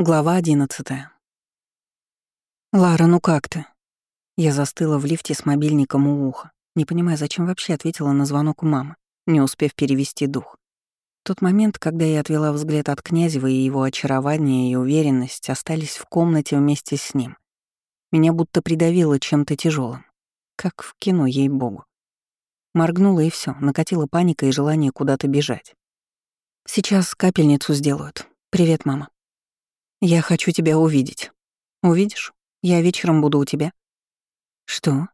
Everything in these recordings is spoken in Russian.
Глава одиннадцатая. «Лара, ну как ты?» Я застыла в лифте с мобильником у уха, не понимая, зачем вообще ответила на звонок мамы, не успев перевести дух. Тот момент, когда я отвела взгляд от Князева и его очарование и уверенность остались в комнате вместе с ним. Меня будто придавило чем-то тяжелым, как в кино, ей-богу. Моргнула и все, накатила паника и желание куда-то бежать. «Сейчас капельницу сделают. Привет, мама». Я хочу тебя увидеть. Увидишь? Я вечером буду у тебя. Что?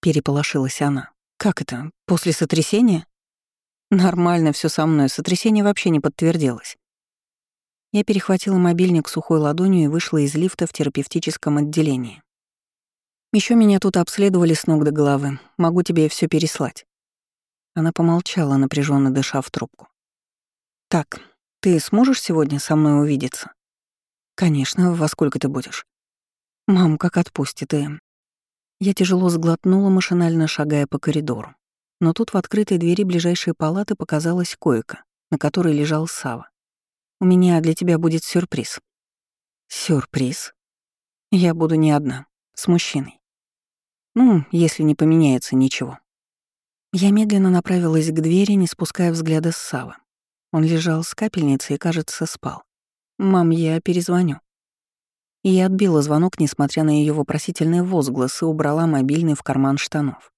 Переполошилась она. Как это? После сотрясения? Нормально все со мной, сотрясение вообще не подтвердилось. Я перехватила мобильник сухой ладонью и вышла из лифта в терапевтическом отделении. Еще меня тут обследовали с ног до головы. Могу тебе все переслать. Она помолчала, напряженно дыша в трубку. Так, ты сможешь сегодня со мной увидеться? «Конечно, во сколько ты будешь?» «Мам, как отпустит и...» Я тяжело сглотнула, машинально шагая по коридору. Но тут в открытой двери ближайшей палаты показалась койка, на которой лежал Сава. «У меня для тебя будет сюрприз». «Сюрприз?» «Я буду не одна, с мужчиной. Ну, если не поменяется ничего». Я медленно направилась к двери, не спуская взгляда с Сава. Он лежал с капельницей и, кажется, спал. «Мам, я перезвоню». Я отбила звонок, несмотря на ее вопросительный возглас, и убрала мобильный в карман штанов.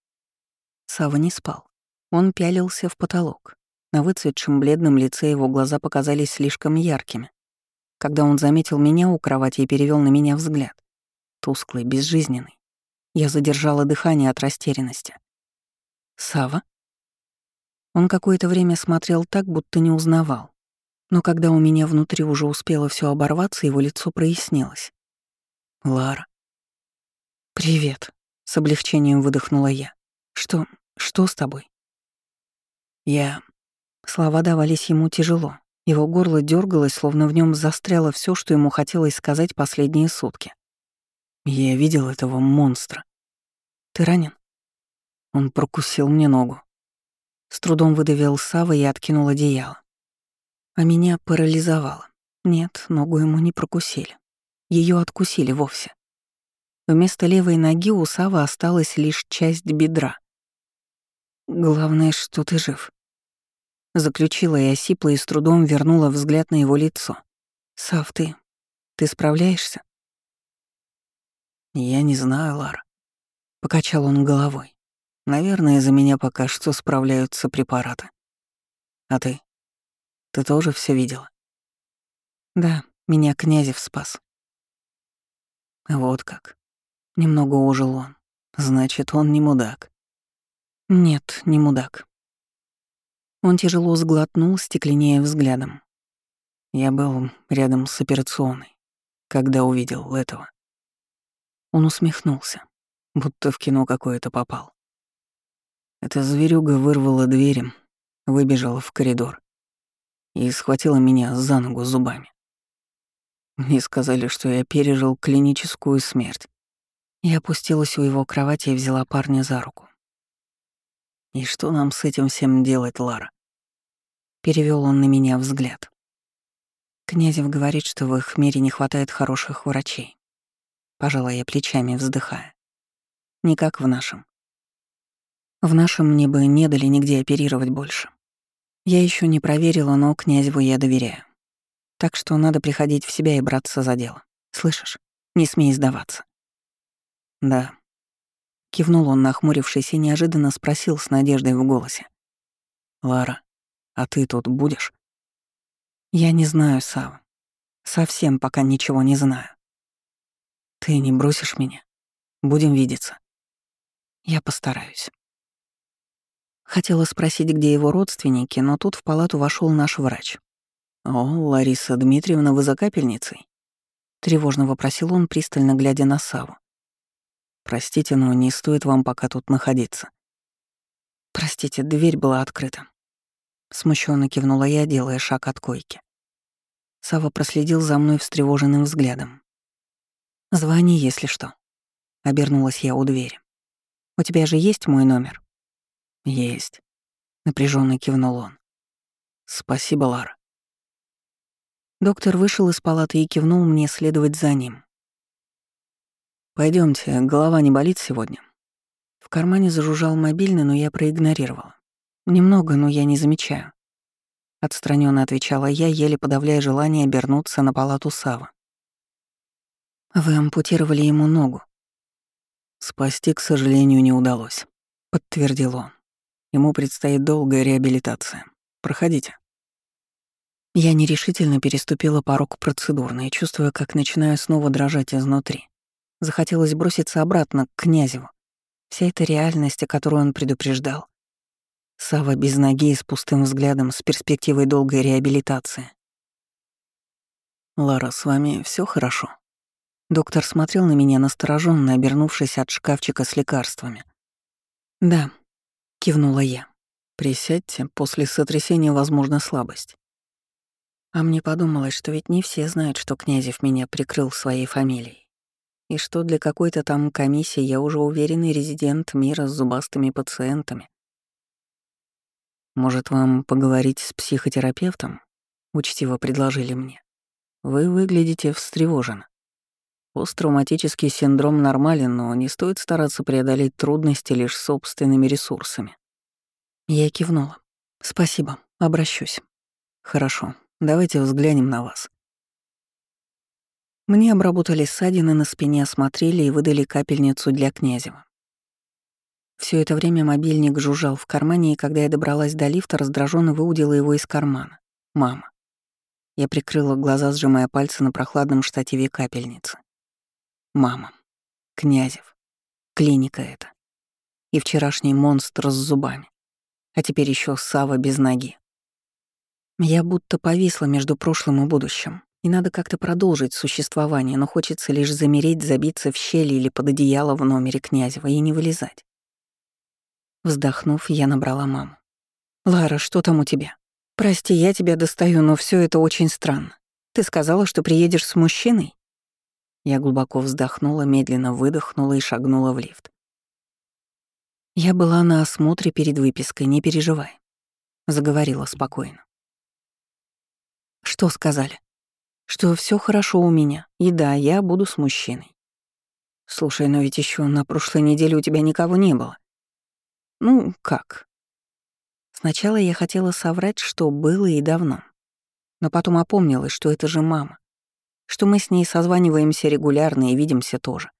Сава не спал. Он пялился в потолок. На выцветшем бледном лице его глаза показались слишком яркими. Когда он заметил меня у кровати и перевел на меня взгляд. Тусклый, безжизненный. Я задержала дыхание от растерянности. Сава? Он какое-то время смотрел так, будто не узнавал. Но когда у меня внутри уже успело все оборваться, его лицо прояснилось. «Лара». «Привет», — с облегчением выдохнула я. «Что... что с тобой?» «Я...» Слова давались ему тяжело. Его горло дергалось, словно в нем застряло все, что ему хотелось сказать последние сутки. «Я видел этого монстра. Ты ранен?» Он прокусил мне ногу. С трудом выдавил Сава и откинул одеяло. А меня парализовало. Нет, ногу ему не прокусили. Ее откусили вовсе. Вместо левой ноги у Савы осталась лишь часть бедра. «Главное, что ты жив», — заключила и осипла и с трудом вернула взгляд на его лицо. «Сав, ты... ты справляешься?» «Я не знаю, Лара», — покачал он головой. «Наверное, за меня пока что справляются препараты. А ты?» Ты тоже все видела? Да, меня Князев спас. Вот как. Немного ужил он. Значит, он не мудак. Нет, не мудак. Он тяжело сглотнул, стекленея взглядом. Я был рядом с операционной, когда увидел этого. Он усмехнулся, будто в кино какое-то попал. Эта зверюга вырвала двери, выбежала в коридор и схватила меня за ногу зубами. Мне сказали, что я пережил клиническую смерть. Я опустилась у его кровати и взяла парня за руку. «И что нам с этим всем делать, Лара?» Перевел он на меня взгляд. Князев говорит, что в их мире не хватает хороших врачей. Пожала я плечами, вздыхая. Не как в нашем. В нашем мне бы не дали нигде оперировать больше. Я еще не проверила, но князеву я доверяю. Так что надо приходить в себя и браться за дело. Слышишь? Не смей сдаваться. Да. Кивнул он, нахмурившись, и неожиданно спросил с надеждой в голосе. «Лара, а ты тут будешь?» «Я не знаю, Сава. Совсем пока ничего не знаю. Ты не бросишь меня? Будем видеться. Я постараюсь». Хотела спросить, где его родственники, но тут в палату вошел наш врач. «О, Лариса Дмитриевна, вы за капельницей?» Тревожно вопросил он, пристально глядя на Саву. «Простите, но не стоит вам пока тут находиться». «Простите, дверь была открыта». Смущенно кивнула я, делая шаг от койки. Сава проследил за мной встревоженным взглядом. «Звони, если что». Обернулась я у двери. «У тебя же есть мой номер?» «Есть», — напряженно кивнул он. «Спасибо, Лара». Доктор вышел из палаты и кивнул мне следовать за ним. Пойдемте, голова не болит сегодня?» В кармане зажужжал мобильный, но я проигнорировала. «Немного, но я не замечаю». Отстраненно отвечала я, еле подавляя желание обернуться на палату Сава. «Вы ампутировали ему ногу». «Спасти, к сожалению, не удалось», — подтвердил он. «Ему предстоит долгая реабилитация. Проходите». Я нерешительно переступила порог процедурной, чувствуя, как начинаю снова дрожать изнутри. Захотелось броситься обратно к Князеву. Вся эта реальность, о которой он предупреждал. Сава без ноги и с пустым взглядом, с перспективой долгой реабилитации. «Лара, с вами все хорошо?» Доктор смотрел на меня настороженно, обернувшись от шкафчика с лекарствами. «Да», — кивнула я. «Присядьте, после сотрясения возможна слабость». А мне подумалось, что ведь не все знают, что Князев меня прикрыл своей фамилией. И что для какой-то там комиссии я уже уверенный резидент мира с зубастыми пациентами. «Может, вам поговорить с психотерапевтом?» — учтиво предложили мне. «Вы выглядите встревоженно. Посттравматический синдром нормален, но не стоит стараться преодолеть трудности лишь собственными ресурсами». Я кивнула. «Спасибо, обращусь». «Хорошо, Давайте взглянем на вас. Мне обработали ссадины на спине, осмотрели и выдали капельницу для Князева. Все это время мобильник жужжал в кармане, и когда я добралась до лифта, раздраженно выудила его из кармана. Мама. Я прикрыла глаза, сжимая пальцы на прохладном штативе капельницы. Мама. Князев. Клиника это. И вчерашний монстр с зубами. А теперь еще Сава без ноги. Я будто повисла между прошлым и будущим, и надо как-то продолжить существование, но хочется лишь замереть, забиться в щели или под одеяло в номере Князева и не вылезать. Вздохнув, я набрала маму. «Лара, что там у тебя? Прости, я тебя достаю, но все это очень странно. Ты сказала, что приедешь с мужчиной?» Я глубоко вздохнула, медленно выдохнула и шагнула в лифт. «Я была на осмотре перед выпиской, не переживай», — заговорила спокойно. Что сказали? Что все хорошо у меня, и да, я буду с мужчиной. Слушай, но ведь еще на прошлой неделе у тебя никого не было. Ну, как? Сначала я хотела соврать, что было и давно. Но потом опомнилась, что это же мама. Что мы с ней созваниваемся регулярно и видимся тоже.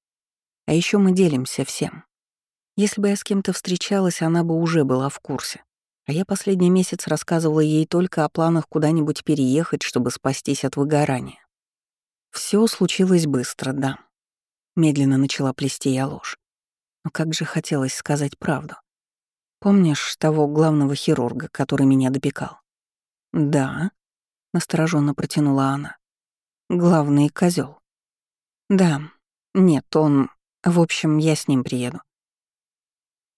А еще мы делимся всем. Если бы я с кем-то встречалась, она бы уже была в курсе. А я последний месяц рассказывала ей только о планах куда-нибудь переехать, чтобы спастись от выгорания. Все случилось быстро, да. Медленно начала плести я ложь. Но как же хотелось сказать правду. Помнишь того главного хирурга, который меня допекал? Да, настороженно протянула она. Главный козел. Да. Нет, он... В общем, я с ним приеду.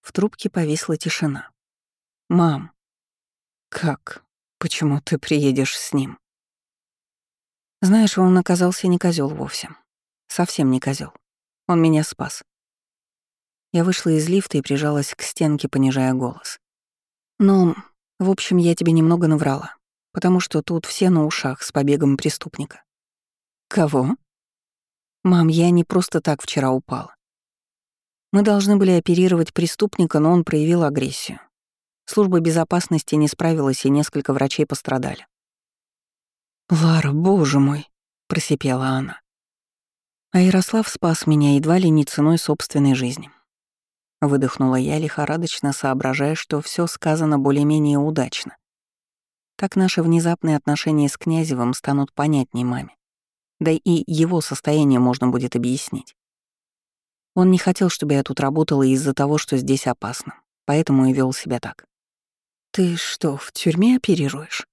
В трубке повисла тишина. «Мам, как? Почему ты приедешь с ним?» Знаешь, он оказался не козел вовсе. Совсем не козел. Он меня спас. Я вышла из лифта и прижалась к стенке, понижая голос. «Ну, в общем, я тебе немного наврала, потому что тут все на ушах с побегом преступника». «Кого?» «Мам, я не просто так вчера упала. Мы должны были оперировать преступника, но он проявил агрессию. Служба безопасности не справилась, и несколько врачей пострадали. «Лара, боже мой!» — просипела она. А Ярослав спас меня едва ли не ценой собственной жизни. Выдохнула я, лихорадочно соображая, что все сказано более-менее удачно. Так наши внезапные отношения с Князевым станут понятней маме. Да и его состояние можно будет объяснить. Он не хотел, чтобы я тут работала из-за того, что здесь опасно, поэтому и вел себя так. «Ты что, в тюрьме оперируешь?»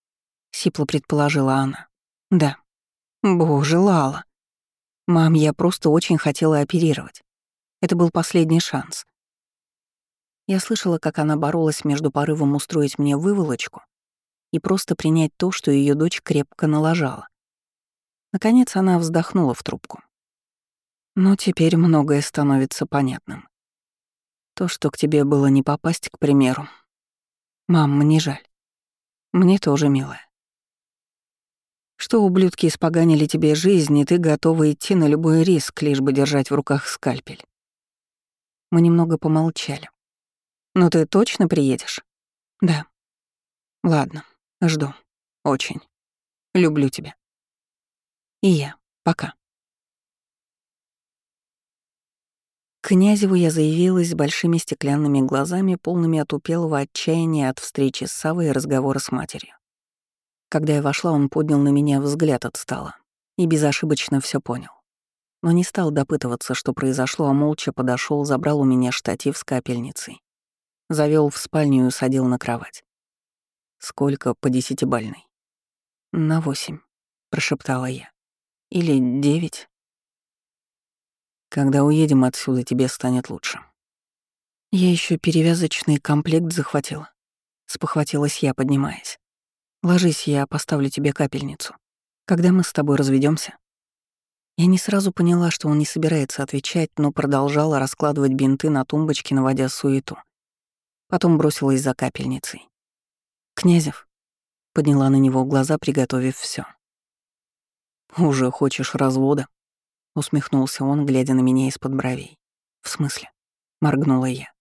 — сипло предположила она. «Да». «Боже, Лала. Мам, я просто очень хотела оперировать. Это был последний шанс». Я слышала, как она боролась между порывом устроить мне выволочку и просто принять то, что ее дочь крепко налажала. Наконец она вздохнула в трубку. Но теперь многое становится понятным. То, что к тебе было не попасть, к примеру, «Мам, мне жаль. Мне тоже, милая. Что ублюдки испоганили тебе жизнь, и ты готова идти на любой риск, лишь бы держать в руках скальпель. Мы немного помолчали. «Но ты точно приедешь?» «Да». «Ладно, жду. Очень. Люблю тебя». «И я. Пока». Князеву я заявилась с большими стеклянными глазами, полными отупелого отчаяния от встречи с Савой и разговора с матерью. Когда я вошла, он поднял на меня взгляд от стола и безошибочно все понял. Но не стал допытываться, что произошло, а молча подошел, забрал у меня штатив с капельницей, завел в спальню и усадил на кровать. «Сколько по десятибальной?» «На восемь», — прошептала я. «Или девять?» «Когда уедем отсюда, тебе станет лучше». Я еще перевязочный комплект захватила. Спохватилась я, поднимаясь. Ложись, я поставлю тебе капельницу. Когда мы с тобой разведемся? Я не сразу поняла, что он не собирается отвечать, но продолжала раскладывать бинты на тумбочке, наводя суету. Потом бросилась за капельницей. «Князев», — подняла на него глаза, приготовив все. «Уже хочешь развода?» — усмехнулся он, глядя на меня из-под бровей. «В смысле?» — моргнула я.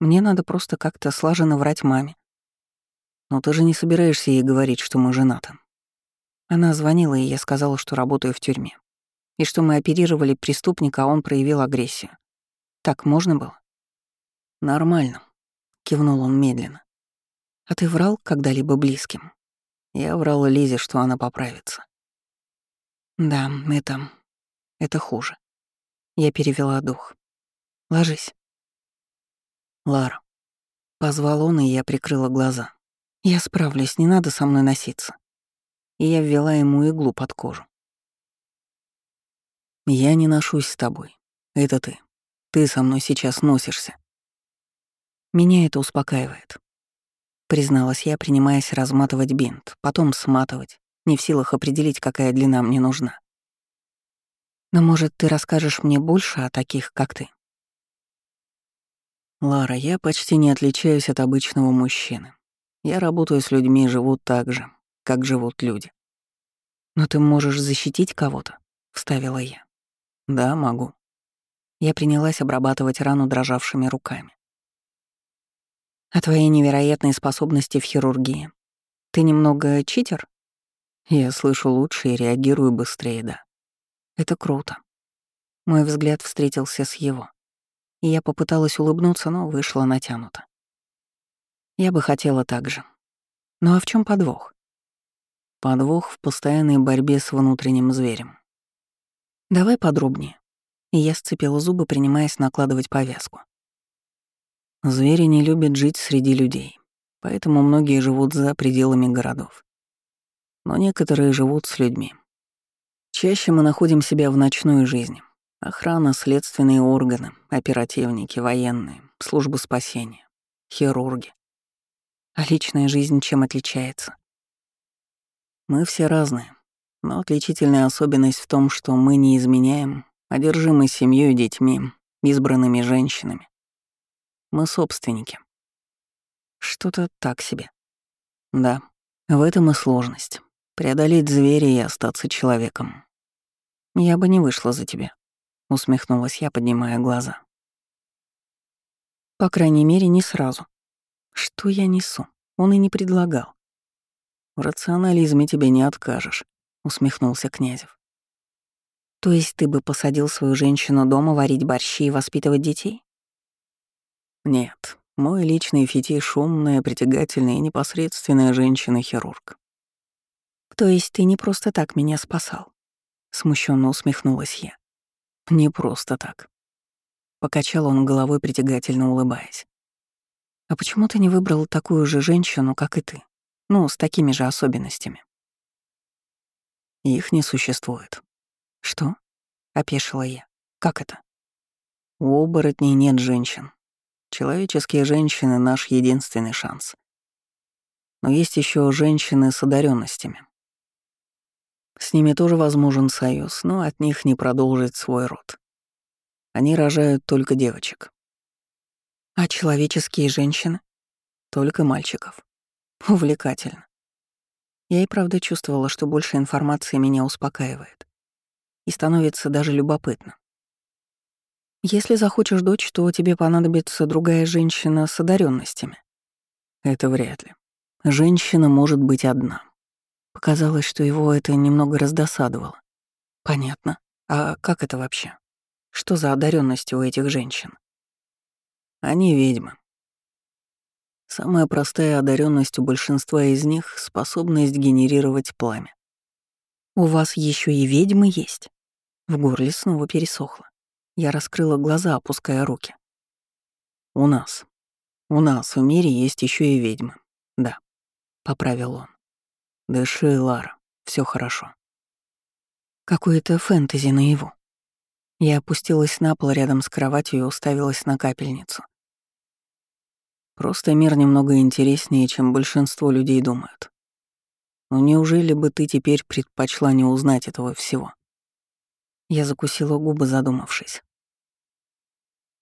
«Мне надо просто как-то слаженно врать маме, но ты же не собираешься ей говорить, что мы женаты. Она звонила, и я сказала, что работаю в тюрьме. И что мы оперировали преступника, а он проявил агрессию. Так можно было? Нормально, кивнул он медленно. А ты врал когда-либо близким? Я врал Лизе, что она поправится. Да, это... это хуже. Я перевела дух. Ложись. Лара. Позвал он, и я прикрыла глаза. Я справлюсь, не надо со мной носиться. И я ввела ему иглу под кожу. Я не ношусь с тобой. Это ты. Ты со мной сейчас носишься. Меня это успокаивает. Призналась я, принимаясь разматывать бинт, потом сматывать, не в силах определить, какая длина мне нужна. Но, может, ты расскажешь мне больше о таких, как ты? Лара, я почти не отличаюсь от обычного мужчины. Я работаю с людьми и живу так же, как живут люди. Но ты можешь защитить кого-то, вставила я. Да, могу. Я принялась обрабатывать рану дрожавшими руками. А твои невероятные способности в хирургии. Ты немного читер? Я слышу лучше и реагирую быстрее, да. Это круто. Мой взгляд встретился с его. И я попыталась улыбнуться, но вышло натянуто. Я бы хотела так же. Ну а в чем подвох? Подвох в постоянной борьбе с внутренним зверем. Давай подробнее. И я сцепила зубы, принимаясь накладывать повязку. Звери не любят жить среди людей, поэтому многие живут за пределами городов. Но некоторые живут с людьми. Чаще мы находим себя в ночной жизни. Охрана, следственные органы, оперативники, военные, службы спасения, хирурги. А личная жизнь чем отличается? Мы все разные, но отличительная особенность в том, что мы не изменяем, одержимы семьей и детьми, избранными женщинами. Мы собственники. Что-то так себе. Да, в этом и сложность. Преодолеть зверя и остаться человеком. Я бы не вышла за тебя, усмехнулась я, поднимая глаза. По крайней мере, не сразу. Что я несу? Он и не предлагал. В рационализме тебе не откажешь, усмехнулся Князев. То есть ты бы посадил свою женщину дома варить борщи и воспитывать детей? Нет, мой личный фетиш — шумная, притягательная и непосредственная женщина-хирург. То есть ты не просто так меня спасал? Смущенно усмехнулась я. Не просто так. Покачал он головой, притягательно улыбаясь. А почему ты не выбрал такую же женщину, как и ты? Ну, с такими же особенностями. Их не существует. Что? Опешила я. Как это? У оборотней нет женщин. Человеческие женщины — наш единственный шанс. Но есть еще женщины с одаренностями. С ними тоже возможен союз, но от них не продолжить свой род. Они рожают только девочек. А человеческие женщины? Только мальчиков. Увлекательно. Я и правда чувствовала, что больше информации меня успокаивает. И становится даже любопытно. Если захочешь дочь, то тебе понадобится другая женщина с одаренностями. Это вряд ли. Женщина может быть одна. Показалось, что его это немного раздосадовало. Понятно. А как это вообще? Что за одаренности у этих женщин? Они ведьмы. Самая простая одаренность у большинства из них — способность генерировать пламя. «У вас еще и ведьмы есть?» В горле снова пересохло. Я раскрыла глаза, опуская руки. «У нас. У нас в мире есть еще и ведьмы. Да», — поправил он. «Дыши, Лара, все хорошо». Какое-то фэнтези наяву. Я опустилась на пол рядом с кроватью и уставилась на капельницу. Просто мир немного интереснее, чем большинство людей думают. Но неужели бы ты теперь предпочла не узнать этого всего? Я закусила губы, задумавшись.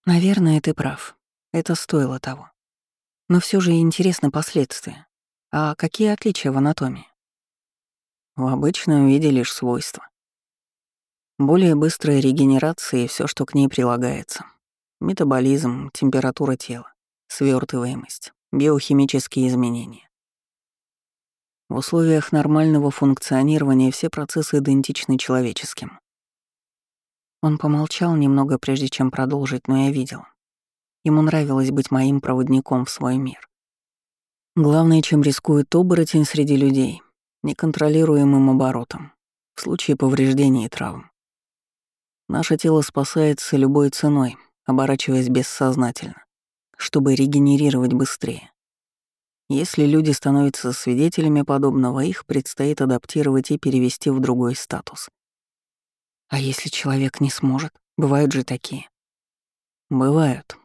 Наверное, ты прав. Это стоило того. Но все же интересны последствия. А какие отличия в анатомии? В обычном виде лишь свойства. Более быстрая регенерация и все, что к ней прилагается. Метаболизм, температура тела свертываемость, биохимические изменения. В условиях нормального функционирования все процессы идентичны человеческим. Он помолчал немного, прежде чем продолжить, но я видел. Ему нравилось быть моим проводником в свой мир. Главное, чем рискует оборотень среди людей — неконтролируемым оборотом, в случае повреждений и травм. Наше тело спасается любой ценой, оборачиваясь бессознательно чтобы регенерировать быстрее. Если люди становятся свидетелями подобного, их предстоит адаптировать и перевести в другой статус. А если человек не сможет? Бывают же такие. Бывают.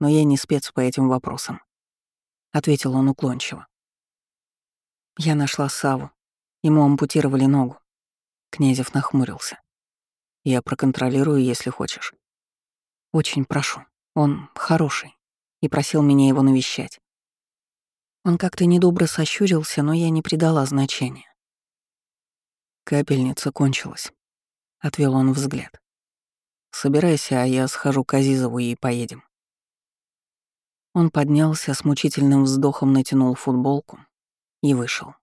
Но я не спец по этим вопросам. Ответил он уклончиво. Я нашла Саву. Ему ампутировали ногу. Князев нахмурился. Я проконтролирую, если хочешь. Очень прошу. Он хороший и просил меня его навещать. Он как-то недобро сощурился, но я не придала значения. Капельница кончилась. Отвел он взгляд. Собирайся, а я схожу к Азизову и поедем. Он поднялся, с мучительным вздохом натянул футболку и вышел.